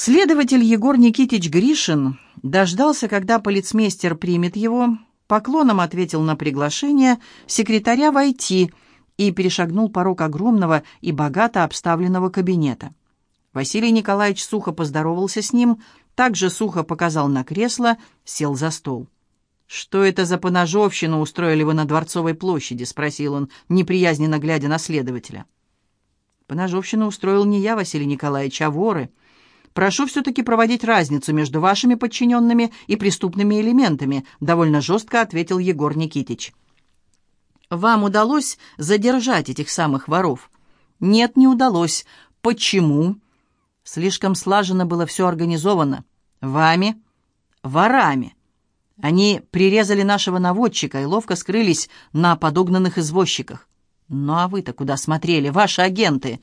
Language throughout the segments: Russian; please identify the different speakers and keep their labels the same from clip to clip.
Speaker 1: Следователь Егор Никитич Гришин дождался, когда полицмейстер примет его, поклоном ответил на приглашение секретаря войти и перешагнул порог огромного и богато обставленного кабинета. Василий Николаевич сухо поздоровался с ним, также сухо показал на кресло, сел за стол. «Что это за поножовщину устроили вы на Дворцовой площади?» — спросил он, неприязненно глядя на следователя. «Поножовщину устроил не я, Василий Николаевич, а воры», Прошу все-таки проводить разницу между вашими подчиненными и преступными элементами», довольно жестко ответил Егор Никитич. «Вам удалось задержать этих самых воров?» «Нет, не удалось. Почему?» «Слишком слаженно было все организовано. Вами?» «Ворами. Они прирезали нашего наводчика и ловко скрылись на подогнанных извозчиках. Ну а вы-то куда смотрели, ваши агенты?»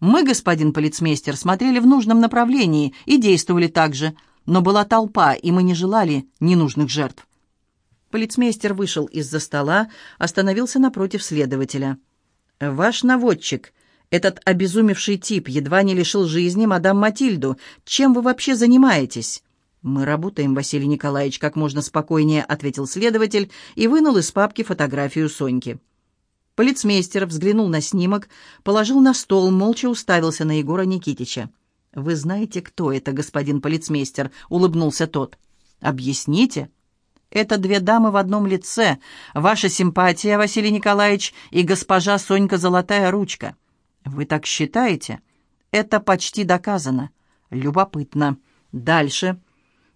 Speaker 1: Мы, господин полицмейстер, смотрели в нужном направлении и действовали так же, но была толпа, и мы не желали ненужных жертв. Полицмейстер вышел из-за стола, остановился напротив следователя. «Ваш наводчик, этот обезумевший тип, едва не лишил жизни мадам Матильду. Чем вы вообще занимаетесь?» «Мы работаем, Василий Николаевич», — как можно спокойнее ответил следователь и вынул из папки фотографию Соньки. Полицмейстер взглянул на снимок, положил на стол, молча уставился на Егора Никитича. «Вы знаете, кто это, господин полицмейстер?» — улыбнулся тот. «Объясните». «Это две дамы в одном лице. Ваша симпатия, Василий Николаевич, и госпожа Сонька Золотая Ручка». «Вы так считаете?» «Это почти доказано». «Любопытно. Дальше».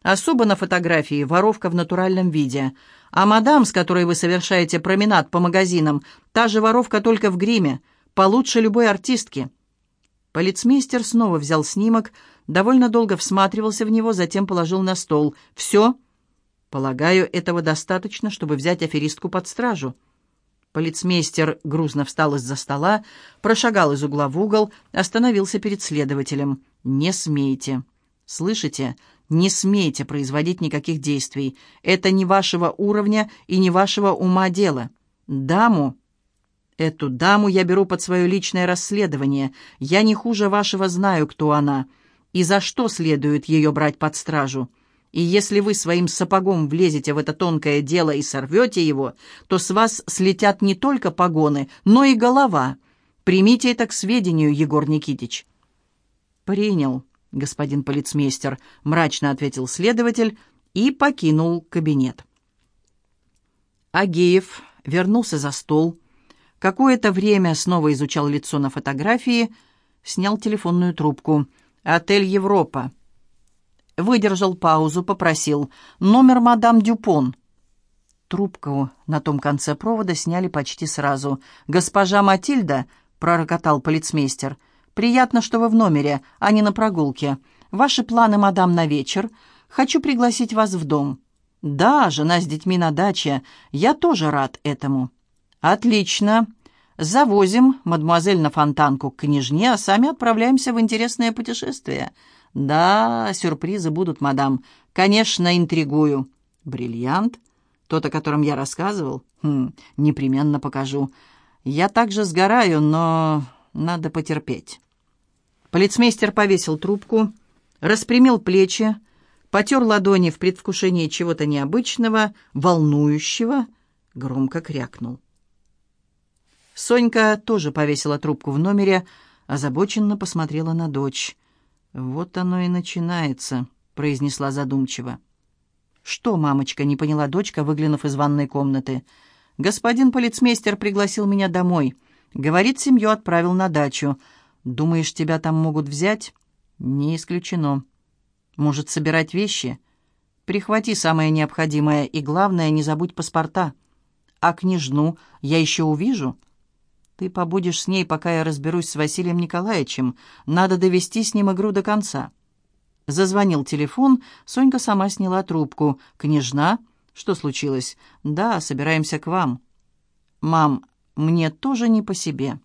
Speaker 1: Особо на фотографии воровка в натуральном виде. А мадам, с которой вы совершаете променад по магазинам, та же воровка только в гриме, получше любой артистки». Полицмейстер снова взял снимок, довольно долго всматривался в него, затем положил на стол. «Все?» «Полагаю, этого достаточно, чтобы взять аферистку под стражу». Полицмейстер грузно встал из-за стола, прошагал из угла в угол, остановился перед следователем. «Не смейте». «Слышите? Не смейте производить никаких действий. Это не вашего уровня и не вашего ума дело. Даму, эту даму я беру под свое личное расследование. Я не хуже вашего знаю, кто она. И за что следует ее брать под стражу. И если вы своим сапогом влезете в это тонкое дело и сорвете его, то с вас слетят не только погоны, но и голова. Примите это к сведению, Егор Никитич». «Принял», господин полицмейстер», — мрачно ответил следователь и покинул кабинет. Агеев вернулся за стол, какое-то время снова изучал лицо на фотографии, снял телефонную трубку. «Отель Европа». Выдержал паузу, попросил «Номер мадам Дюпон». Трубку на том конце провода сняли почти сразу. «Госпожа Матильда», — пророкотал полицмейстер, — Приятно, что вы в номере, а не на прогулке. Ваши планы, мадам, на вечер? Хочу пригласить вас в дом». «Да, жена с детьми на даче. Я тоже рад этому». «Отлично. Завозим мадемуазель на фонтанку к княжне, а сами отправляемся в интересное путешествие». «Да, сюрпризы будут, мадам. Конечно, интригую». «Бриллиант? Тот, о котором я рассказывал? Хм, непременно покажу. Я также сгораю, но надо потерпеть». Полицмейстер повесил трубку, распрямил плечи, потер ладони в предвкушении чего-то необычного, волнующего, громко крякнул. Сонька тоже повесила трубку в номере, озабоченно посмотрела на дочь. «Вот оно и начинается», — произнесла задумчиво. «Что, мамочка?» — не поняла дочка, выглянув из ванной комнаты. «Господин полицмейстер пригласил меня домой. Говорит, семью отправил на дачу. Думаешь, тебя там могут взять? Не исключено. Может, собирать вещи? Прихвати самое необходимое и, главное, не забудь паспорта. А княжну я еще увижу? Ты побудешь с ней, пока я разберусь с Василием Николаевичем. Надо довести с ним игру до конца. Зазвонил телефон, Сонька сама сняла трубку. «Княжна? Что случилось?» «Да, собираемся к вам». «Мам, мне тоже не по себе».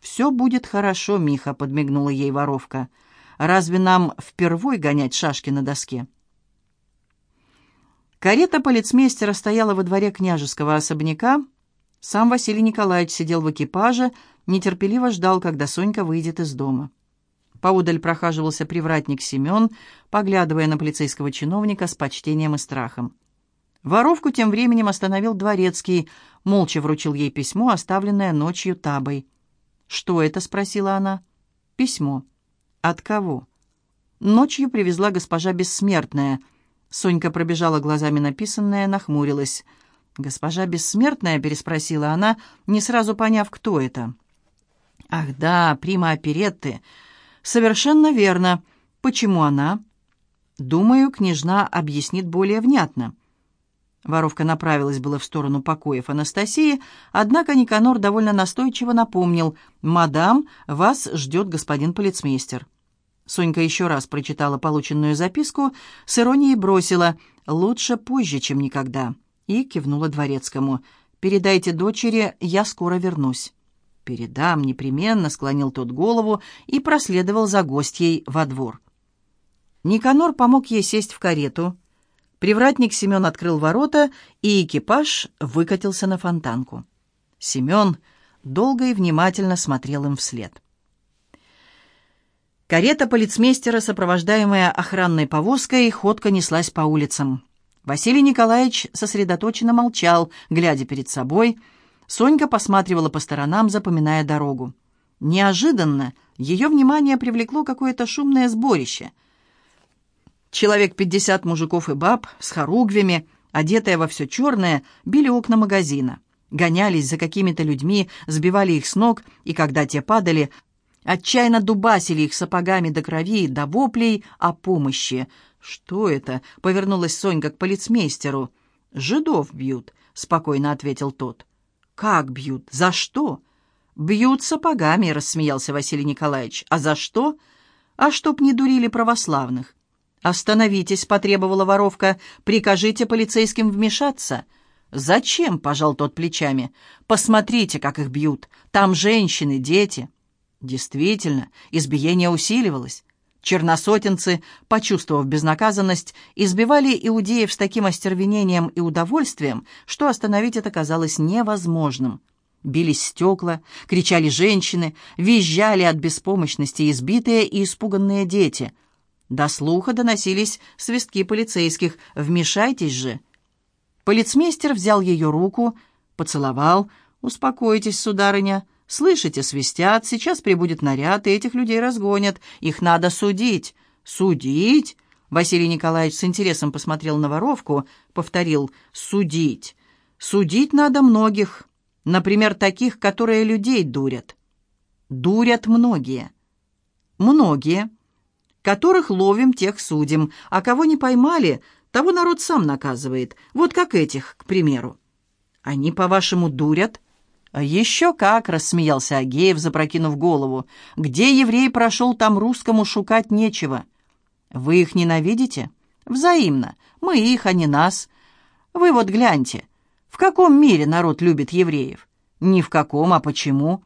Speaker 1: «Все будет хорошо, Миха», — подмигнула ей воровка. «Разве нам впервой гонять шашки на доске?» Карета полицмейстера стояла во дворе княжеского особняка. Сам Василий Николаевич сидел в экипаже, нетерпеливо ждал, когда Сонька выйдет из дома. Поудаль прохаживался привратник Семен, поглядывая на полицейского чиновника с почтением и страхом. Воровку тем временем остановил дворецкий, молча вручил ей письмо, оставленное ночью табой. «Что это?» — спросила она. «Письмо». «От кого?» «Ночью привезла госпожа Бессмертная». Сонька пробежала глазами написанное, нахмурилась. «Госпожа Бессмертная?» — переспросила она, не сразу поняв, кто это. «Ах да, прима оперетты. Совершенно верно. Почему она?» «Думаю, княжна объяснит более внятно». Воровка направилась было в сторону покоев Анастасии, однако Никанор довольно настойчиво напомнил «Мадам, вас ждет господин полицмейстер». Сонька еще раз прочитала полученную записку, с иронией бросила «Лучше позже, чем никогда» и кивнула дворецкому «Передайте дочери, я скоро вернусь». «Передам, непременно», — склонил тот голову и проследовал за гостьей во двор. Никанор помог ей сесть в карету, — Привратник Семен открыл ворота, и экипаж выкатился на фонтанку. Семен долго и внимательно смотрел им вслед. Карета полицмейстера, сопровождаемая охранной повозкой, ходко неслась по улицам. Василий Николаевич сосредоточенно молчал, глядя перед собой. Сонька посматривала по сторонам, запоминая дорогу. Неожиданно ее внимание привлекло какое-то шумное сборище — Человек пятьдесят мужиков и баб с хоругвями, одетые во все черное, били окна магазина. Гонялись за какими-то людьми, сбивали их с ног, и когда те падали, отчаянно дубасили их сапогами до крови, до воплей о помощи. «Что это?» — повернулась Сонька к полицмейстеру. «Жидов бьют», — спокойно ответил тот. «Как бьют? За что?» «Бьют сапогами», — рассмеялся Василий Николаевич. «А за что?» «А чтоб не дурили православных. «Остановитесь», — потребовала воровка. «Прикажите полицейским вмешаться». «Зачем?» — пожал тот плечами. «Посмотрите, как их бьют. Там женщины, дети». Действительно, избиение усиливалось. Черносотенцы, почувствовав безнаказанность, избивали иудеев с таким остервенением и удовольствием, что остановить это казалось невозможным. Бились стекла, кричали женщины, визжали от беспомощности избитые и испуганные дети — до слуха доносились свистки полицейских. «Вмешайтесь же!» Полицмейстер взял ее руку, поцеловал. «Успокойтесь, сударыня. Слышите, свистят. Сейчас прибудет наряд, и этих людей разгонят. Их надо судить». «Судить?» Василий Николаевич с интересом посмотрел на воровку, повторил «судить». «Судить надо многих. Например, таких, которые людей дурят». «Дурят многие». «Многие» которых ловим, тех судим, а кого не поймали, того народ сам наказывает, вот как этих, к примеру. Они, по-вашему, дурят?» «Еще как!» — рассмеялся Агеев, запрокинув голову. «Где еврей прошел, там русскому шукать нечего. Вы их ненавидите? Взаимно. Мы их, а не нас. Вы вот гляньте, в каком мире народ любит евреев? Ни в каком, а почему?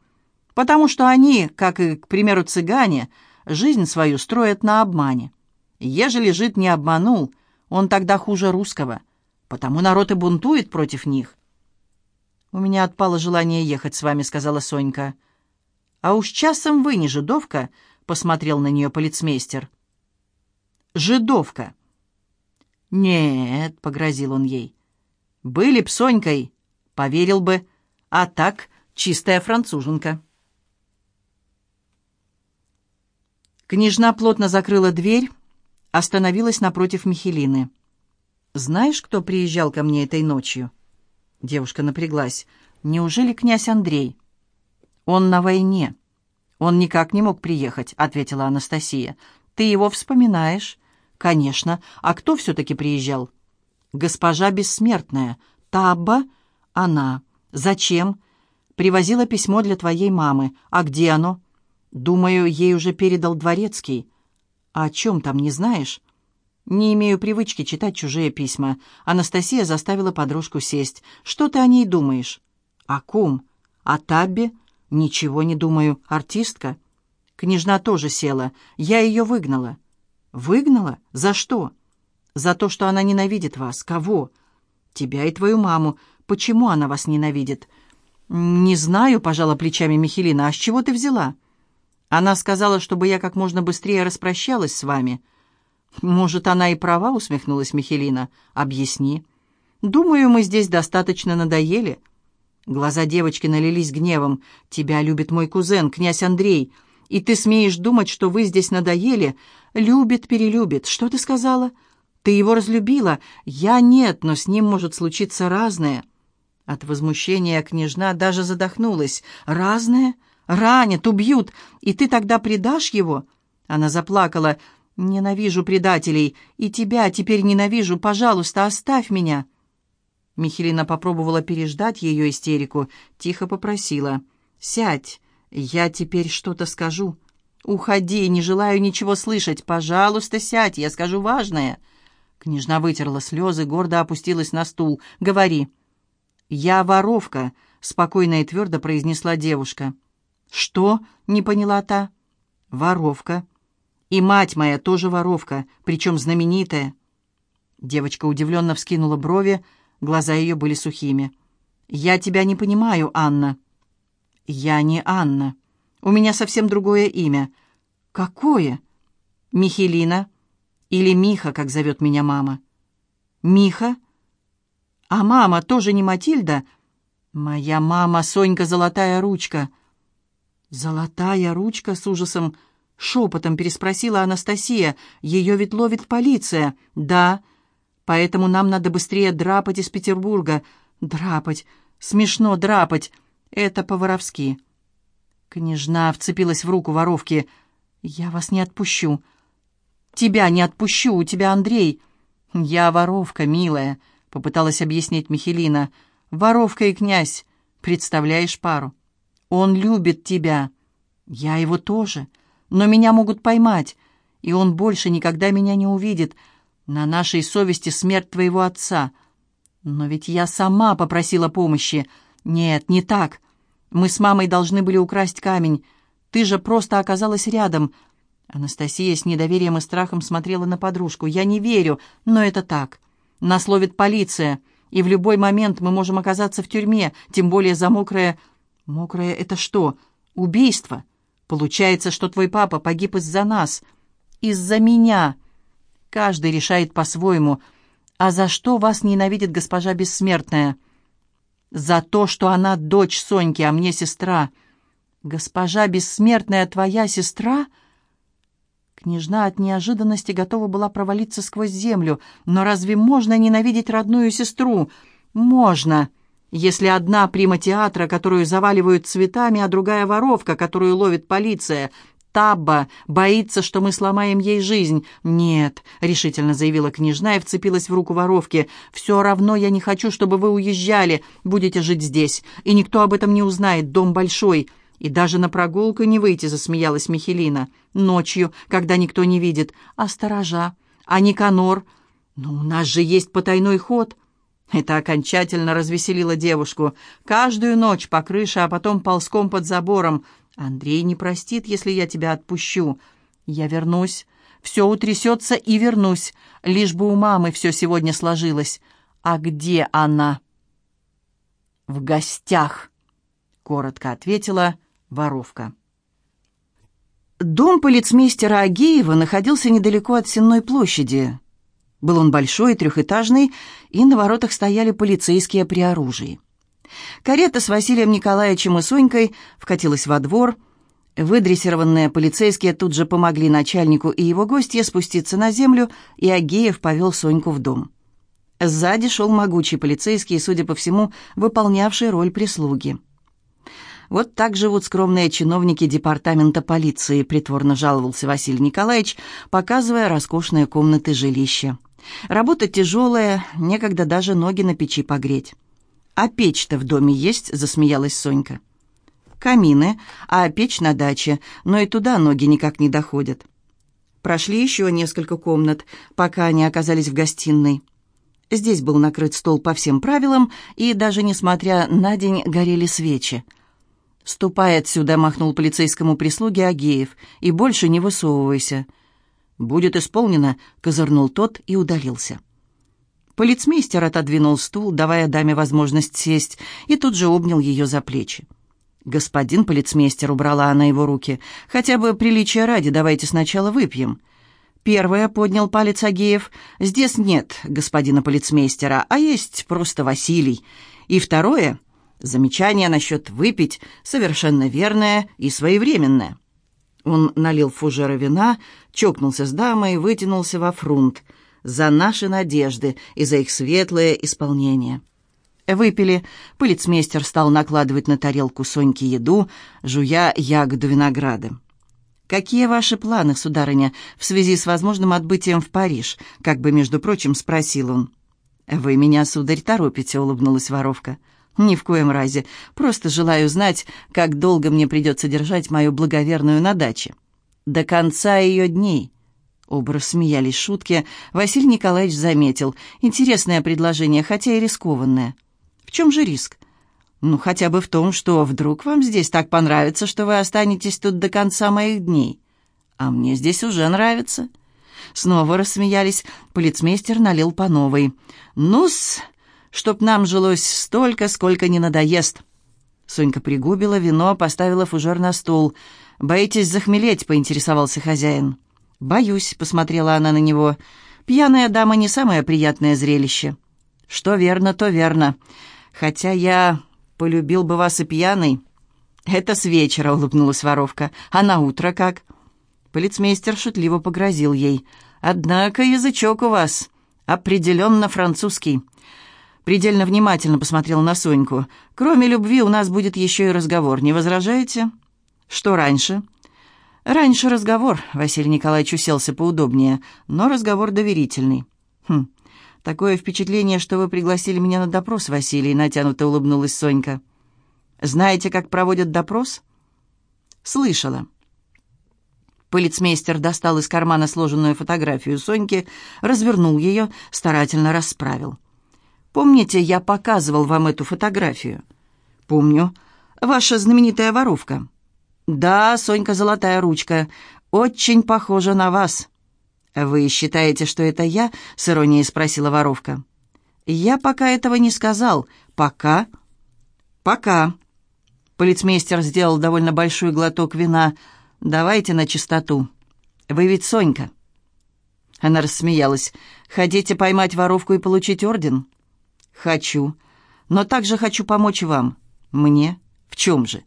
Speaker 1: Потому что они, как и, к примеру, цыгане, жизнь свою строят на обмане. Ежели жид не обманул, он тогда хуже русского, потому народ и бунтует против них. «У меня отпало желание ехать с вами», — сказала Сонька. «А уж часом вы не жидовка», — посмотрел на нее полицмейстер. «Жидовка». «Нет», — погрозил он ей. «Были б Сонькой, поверил бы, а так чистая француженка». Княжна плотно закрыла дверь, остановилась напротив Михелины. «Знаешь, кто приезжал ко мне этой ночью?» Девушка напряглась. «Неужели князь Андрей?» «Он на войне. Он никак не мог приехать», — ответила Анастасия. «Ты его вспоминаешь?» «Конечно. А кто все-таки приезжал?» «Госпожа Бессмертная. Табба?» «Она. Зачем?» «Привозила письмо для твоей мамы. А где оно?» Думаю, ей уже передал дворецкий. А о чем там, не знаешь? Не имею привычки читать чужие письма. Анастасия заставила подружку сесть. Что ты о ней думаешь? О ком? О Таббе? Ничего не думаю. Артистка? Княжна тоже села. Я ее выгнала. Выгнала? За что? За то, что она ненавидит вас. Кого? Тебя и твою маму. Почему она вас ненавидит? Не знаю, пожала плечами Михелина. А с чего ты взяла? Она сказала, чтобы я как можно быстрее распрощалась с вами». «Может, она и права?» — усмехнулась Михелина. «Объясни». «Думаю, мы здесь достаточно надоели». Глаза девочки налились гневом. «Тебя любит мой кузен, князь Андрей. И ты смеешь думать, что вы здесь надоели? Любит, перелюбит. Что ты сказала? Ты его разлюбила? Я нет, но с ним может случиться разное». От возмущения княжна даже задохнулась. «Разное? Ранят, убьют, и ты тогда предашь его?» Она заплакала. «Ненавижу предателей, и тебя теперь ненавижу. Пожалуйста, оставь меня». Михелина попробовала переждать ее истерику, тихо попросила. «Сядь, я теперь что-то скажу». «Уходи, не желаю ничего слышать. Пожалуйста, сядь, я скажу важное». Княжна вытерла слезы, гордо опустилась на стул. «Говори». «Я воровка», — спокойно и твердо произнесла девушка. «Что?» — не поняла та. «Воровка. И мать моя тоже воровка, причем знаменитая». Девочка удивленно вскинула брови, — Глаза ее были сухими. «Я тебя не понимаю, Анна». «Я не Анна. У меня совсем другое имя». «Какое?» «Михелина. Или Миха, как зовет меня мама». «Миха? А мама тоже не Матильда?» «Моя мама Сонька Золотая Ручка». «Золотая ручка?» — с ужасом шепотом переспросила Анастасия. «Ее ведь ловит полиция». «Да, Поэтому нам надо быстрее драпать из Петербурга. Драпать. Смешно драпать. Это по-воровски. Княжна вцепилась в руку воровки. «Я вас не отпущу». «Тебя не отпущу, у тебя Андрей». «Я воровка, милая», — попыталась объяснить Михелина. «Воровка и князь. Представляешь пару? Он любит тебя. Я его тоже. Но меня могут поймать, и он больше никогда меня не увидит. На нашей совести смерть твоего отца. Но ведь я сама попросила помощи. Нет, не так. Мы с мамой должны были украсть камень. Ты же просто оказалась рядом. Анастасия с недоверием и страхом смотрела на подружку. Я не верю, но это так. Нас ловит полиция, и в любой момент мы можем оказаться в тюрьме, тем более за мокрое... Мокрое — это что? Убийство. Получается, что твой папа погиб из-за нас. Из-за меня. Каждый решает по-своему. А за что вас ненавидит госпожа Бессмертная? За то, что она дочь Соньки, а мне сестра. Госпожа Бессмертная твоя сестра? Княжна от неожиданности готова была провалиться сквозь землю. Но разве можно ненавидеть родную сестру? Можно, если одна прима театра, которую заваливают цветами, а другая воровка, которую ловит полиция. Табба боится, что мы сломаем ей жизнь. Нет, решительно заявила княжна и вцепилась в руку воровки. Все равно я не хочу, чтобы вы уезжали. Будете жить здесь, и никто об этом не узнает. Дом большой. И даже на прогулку не выйти, засмеялась Михелина. Ночью, когда никто не видит. А сторожа? А Никанор? Ну, у нас же есть потайной ход. Это окончательно развеселило девушку. Каждую ночь по крыше, а потом ползком под забором. Андрей не простит, если я тебя отпущу. Я вернусь. Все утрясется и вернусь, лишь бы у мамы все сегодня сложилось. А где она? В гостях, коротко ответила воровка. Дом полицмейстера Агеева находился недалеко от Сенной площади. Был он большой, трехэтажный, и на воротах стояли полицейские при оружии. Карета с Василием Николаевичем и Сонькой вкатилась во двор. Выдрессированные полицейские тут же помогли начальнику и его гостье спуститься на землю, и Агеев повел Соньку в дом. Сзади шел могучий полицейский, судя по всему, выполнявший роль прислуги. «Вот так живут скромные чиновники департамента полиции», притворно жаловался Василий Николаевич, показывая роскошные комнаты жилища. «Работа тяжелая, некогда даже ноги на печи погреть». «А печь-то в доме есть?» — засмеялась Сонька. «Камины, а печь на даче, но и туда ноги никак не доходят». Прошли еще несколько комнат, пока они оказались в гостиной. Здесь был накрыт стол по всем правилам, и даже несмотря на день горели свечи. «Ступай отсюда», — махнул полицейскому прислуге Агеев, — «и больше не высовывайся». «Будет исполнено», — козырнул тот и удалился. Полицмейстер отодвинул стул, давая даме возможность сесть, и тут же обнял ее за плечи. «Господин полицмейстер», — убрала она его руки, — «хотя бы приличия ради, давайте сначала выпьем». Первое поднял палец Агеев. «Здесь нет господина полицмейстера, а есть просто Василий». И второе — замечание насчет выпить, совершенно верное и своевременное. Он налил фужера вина, чокнулся с дамой и вытянулся во фрунт. За наши надежды и за их светлое исполнение. Выпили. Полицмейстер стал накладывать на тарелку Соньки еду, жуя ягоду винограда. «Какие ваши планы, сударыня, в связи с возможным отбытием в Париж?» Как бы, между прочим, спросил он. «Вы меня, сударь, торопите», — улыбнулась воровка. «Ни в коем разе. Просто желаю знать, как долго мне придется держать мою благоверную на даче. До конца ее дней». Оба рассмеялись шутки. Василий Николаевич заметил. «Интересное предложение, хотя и рискованное». «В чем же риск?» «Ну, хотя бы в том, что вдруг вам здесь так понравится, что вы останетесь тут до конца моих дней. А мне здесь уже нравится». Снова рассмеялись. Полицмейстер налил по новой. «Ну-с, чтоб нам жилось столько, сколько не надоест». Сонька пригубила вино, поставила фужер на стол. «Боитесь захмелеть?» — поинтересовался хозяин. «Боюсь», — посмотрела она на него. «Пьяная дама не самое приятное зрелище». «Что верно, то верно. Хотя я полюбил бы вас и пьяный». «Это с вечера», — улыбнулась воровка. «А на утро как?» Полицмейстер шутливо погрозил ей. «Однако язычок у вас определенно французский». Предельно внимательно посмотрел на Соньку. «Кроме любви у нас будет еще и разговор. Не возражаете?» «Что раньше?» «Раньше разговор», — Василий Николаевич уселся поудобнее, «но разговор доверительный». «Хм, такое впечатление, что вы пригласили меня на допрос, Василий», — натянуто улыбнулась Сонька. «Знаете, как проводят допрос?» «Слышала». Полицмейстер достал из кармана сложенную фотографию Соньки, развернул ее, старательно расправил. «Помните, я показывал вам эту фотографию?» «Помню. Ваша знаменитая воровка». «Да, Сонька Золотая Ручка. Очень похожа на вас». «Вы считаете, что это я?» — с иронией спросила воровка. «Я пока этого не сказал. Пока?» «Пока». Полицмейстер сделал довольно большой глоток вина — Давайте на чистоту. Вы ведь Сонька». Она рассмеялась. «Хотите поймать воровку и получить орден?» «Хочу. Но также хочу помочь вам». «Мне? В чем же?»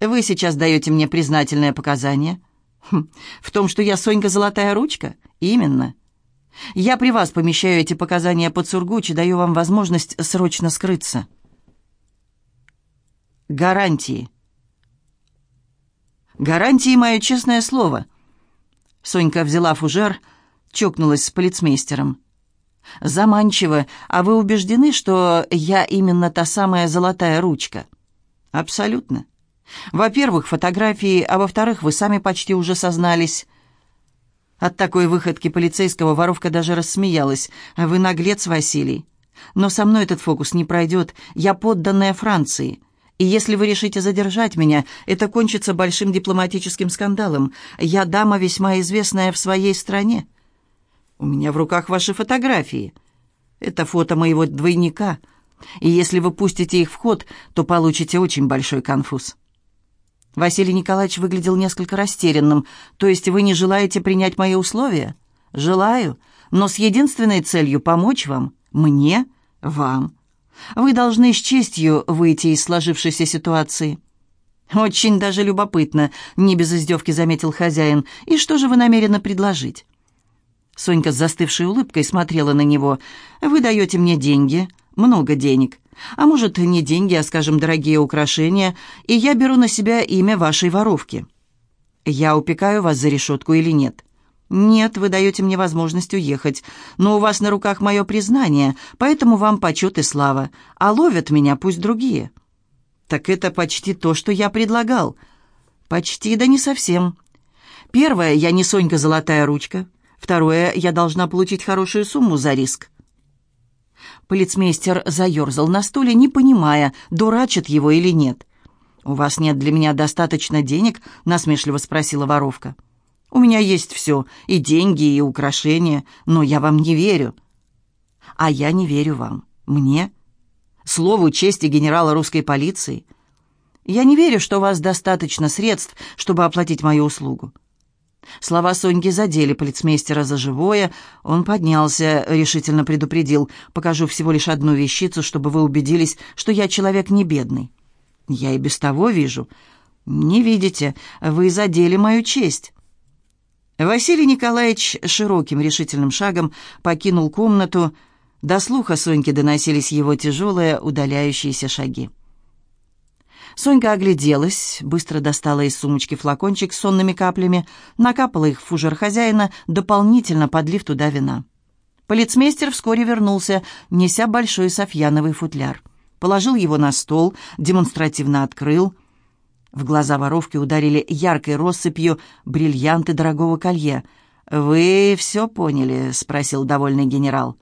Speaker 1: «Вы сейчас даете мне признательное показание?» хм, «В том, что я Сонька Золотая Ручка?» «Именно. Я при вас помещаю эти показания под Сургуч и даю вам возможность срочно скрыться». «Гарантии». Гарантии мое честное слово». Сонька взяла фужер, чокнулась с полицмейстером. «Заманчиво. А вы убеждены, что я именно та самая золотая ручка?» «Абсолютно. Во-первых, фотографии, а во-вторых, вы сами почти уже сознались». От такой выходки полицейского воровка даже рассмеялась. «Вы наглец, Василий. Но со мной этот фокус не пройдет. Я подданная Франции. И если вы решите задержать меня, это кончится большим дипломатическим скандалом. Я дама, весьма известная в своей стране. У меня в руках ваши фотографии. Это фото моего двойника. И если вы пустите их в ход, то получите очень большой конфуз». Василий Николаевич выглядел несколько растерянным. «То есть вы не желаете принять мои условия?» «Желаю, но с единственной целью помочь вам. Мне, вам. Вы должны с честью выйти из сложившейся ситуации». «Очень даже любопытно», — не без издевки заметил хозяин. «И что же вы намерены предложить?» Сонька с застывшей улыбкой смотрела на него. «Вы даете мне деньги, много денег. А может, не деньги, а, скажем, дорогие украшения, и я беру на себя имя вашей воровки. Я упекаю вас за решетку или нет?» «Нет, вы даете мне возможность уехать, но у вас на руках мое признание, поэтому вам почет и слава, а ловят меня пусть другие». «Так это почти то, что я предлагал». «Почти, да не совсем. Первое, я не Сонька Золотая Ручка. Второе, я должна получить хорошую сумму за риск». Полицмейстер заерзал на стуле, не понимая, дурачит его или нет. «У вас нет для меня достаточно денег?» — насмешливо спросила воровка. У меня есть все, и деньги, и украшения, но я вам не верю». «А я не верю вам. Мне? Слову чести генерала русской полиции?» Я не верю, что у вас достаточно средств, чтобы оплатить мою услугу». Слова Соньки задели полицмейстера за живое. Он поднялся, решительно предупредил. «Покажу всего лишь одну вещицу, чтобы вы убедились, что я человек не бедный». «Я и без того вижу». «Не видите, вы задели мою честь». Василий Николаевич широким решительным шагом покинул комнату. До слуха Соньки доносились его тяжелые удаляющиеся шаги. Сонька огляделась, быстро достала из сумочки флакончик с сонными каплями, накапала их в фужер хозяина, дополнительно подлив туда вина. Полицмейстер вскоре вернулся, неся большой софьяновый футляр. Положил его на стол, демонстративно открыл. В глаза воровки ударили яркой россыпью бриллианты дорогого колье. «Вы все поняли?» — спросил довольный генерал.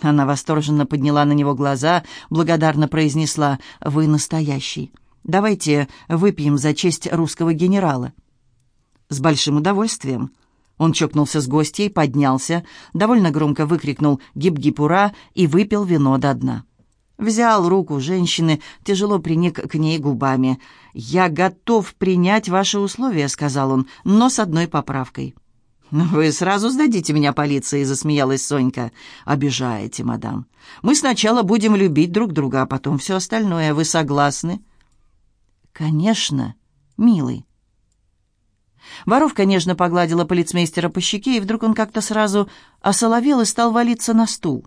Speaker 1: Она восторженно подняла на него глаза, благодарно произнесла «Вы настоящий». Давайте выпьем за честь русского генерала». «С большим удовольствием». Он чокнулся с гостьей, поднялся, довольно громко выкрикнул «Гиб-гиб-ура!» и выпил вино до дна. Взял руку женщины, тяжело приник к ней губами. «Я готов принять ваши условия», — сказал он, — «но с одной поправкой». «Вы сразу сдадите меня полиции», — засмеялась Сонька. «Обижаете, мадам. Мы сначала будем любить друг друга, а потом все остальное. Вы согласны?» «Конечно, милый». Воровка нежно погладила полицмейстера по щеке, и вдруг он как-то сразу осоловел и стал валиться на стул.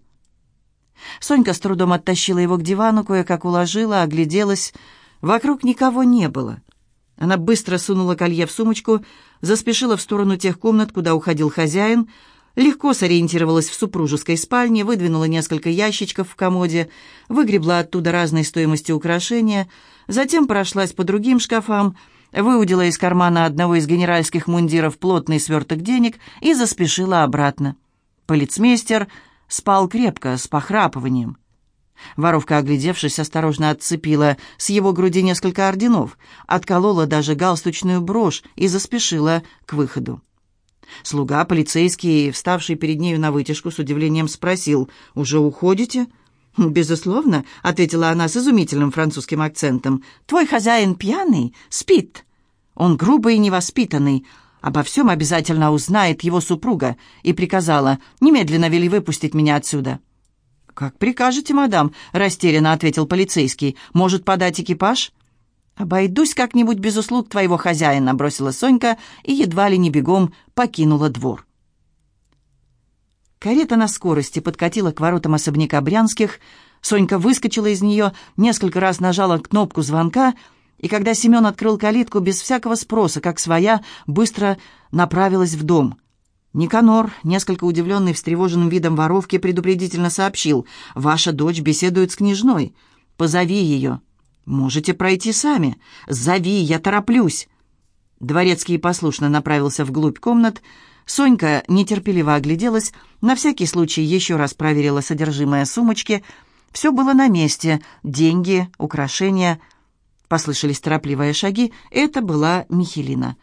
Speaker 1: Сонька с трудом оттащила его к дивану, кое-как уложила, огляделась. Вокруг никого не было. Она быстро сунула колье в сумочку, заспешила в сторону тех комнат, куда уходил хозяин, легко сориентировалась в супружеской спальне, выдвинула несколько ящичков в комоде, выгребла оттуда разной стоимости украшения — Затем прошлась по другим шкафам, выудила из кармана одного из генеральских мундиров плотный сверток денег и заспешила обратно. Полицмейстер спал крепко, с похрапыванием. Воровка, оглядевшись, осторожно отцепила с его груди несколько орденов, отколола даже галстучную брошь и заспешила к выходу. Слуга, полицейский, вставший перед нею на вытяжку, с удивлением спросил, «Уже уходите?» «Безусловно», — ответила она с изумительным французским акцентом. «Твой хозяин пьяный, спит. Он грубый и невоспитанный. Обо всем обязательно узнает его супруга» и приказала «Немедленно вели выпустить меня отсюда». «Как прикажете, мадам», — растерянно ответил полицейский. «Может, подать экипаж?» «Обойдусь как-нибудь без услуг твоего хозяина», — бросила Сонька и едва ли не бегом покинула двор. Карета на скорости подкатила к воротам особняка Брянских. Сонька выскочила из нее, несколько раз нажала кнопку звонка, и когда Семен открыл калитку без всякого спроса, как своя, быстро направилась в дом. Никанор, несколько удивленный встревоженным видом воровки, предупредительно сообщил, «Ваша дочь беседует с княжной. Позови ее». «Можете пройти сами. Зови, я тороплюсь». Дворецкий послушно направился вглубь комнат, Сонька нетерпеливо огляделась, на всякий случай еще раз проверила содержимое сумочки. Все было на месте. Деньги, украшения. Послышались торопливые шаги. Это была Михелина.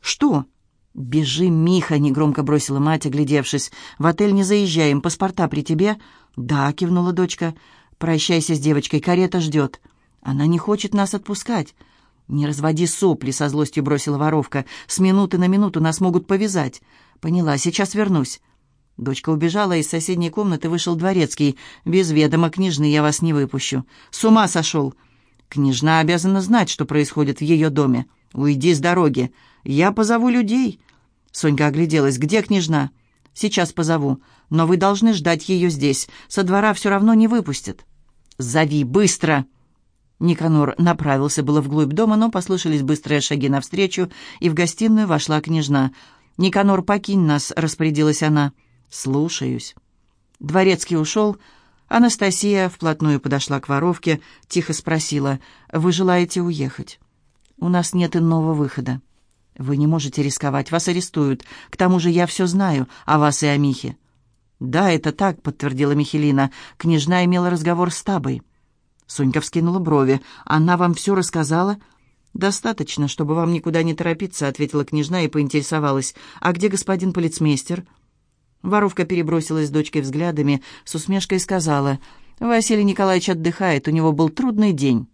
Speaker 1: «Что?» «Бежи, Миха!» — негромко бросила мать, оглядевшись. «В отель не заезжаем. Паспорта при тебе?» «Да», — кивнула дочка. «Прощайся с девочкой. Карета ждет». «Она не хочет нас отпускать». «Не разводи сопли», — со злостью бросила воровка. «С минуты на минуту нас могут повязать». «Поняла, сейчас вернусь». Дочка убежала, из соседней комнаты вышел дворецкий. «Без ведома княжны я вас не выпущу. С ума сошел!» «Княжна обязана знать, что происходит в ее доме. Уйди с дороги. Я позову людей». Сонька огляделась. «Где княжна?» «Сейчас позову. Но вы должны ждать ее здесь. Со двора все равно не выпустят». «Зови, быстро!» Никанор направился было вглубь дома, но послышались быстрые шаги навстречу, и в гостиную вошла княжна. «Никанор, покинь нас», — распорядилась она. «Слушаюсь». Дворецкий ушел. Анастасия вплотную подошла к воровке, тихо спросила, «Вы желаете уехать?» «У нас нет иного выхода». «Вы не можете рисковать, вас арестуют. К тому же я все знаю о вас и о Михе». «Да, это так», — подтвердила Михелина. «Княжна имела разговор с Табой». Сонька вскинула брови. «Она вам все рассказала?» «Достаточно, чтобы вам никуда не торопиться», — ответила княжна и поинтересовалась. «А где господин полицмейстер?» Воровка перебросилась с дочкой взглядами, с усмешкой сказала. «Василий Николаевич отдыхает, у него был трудный день».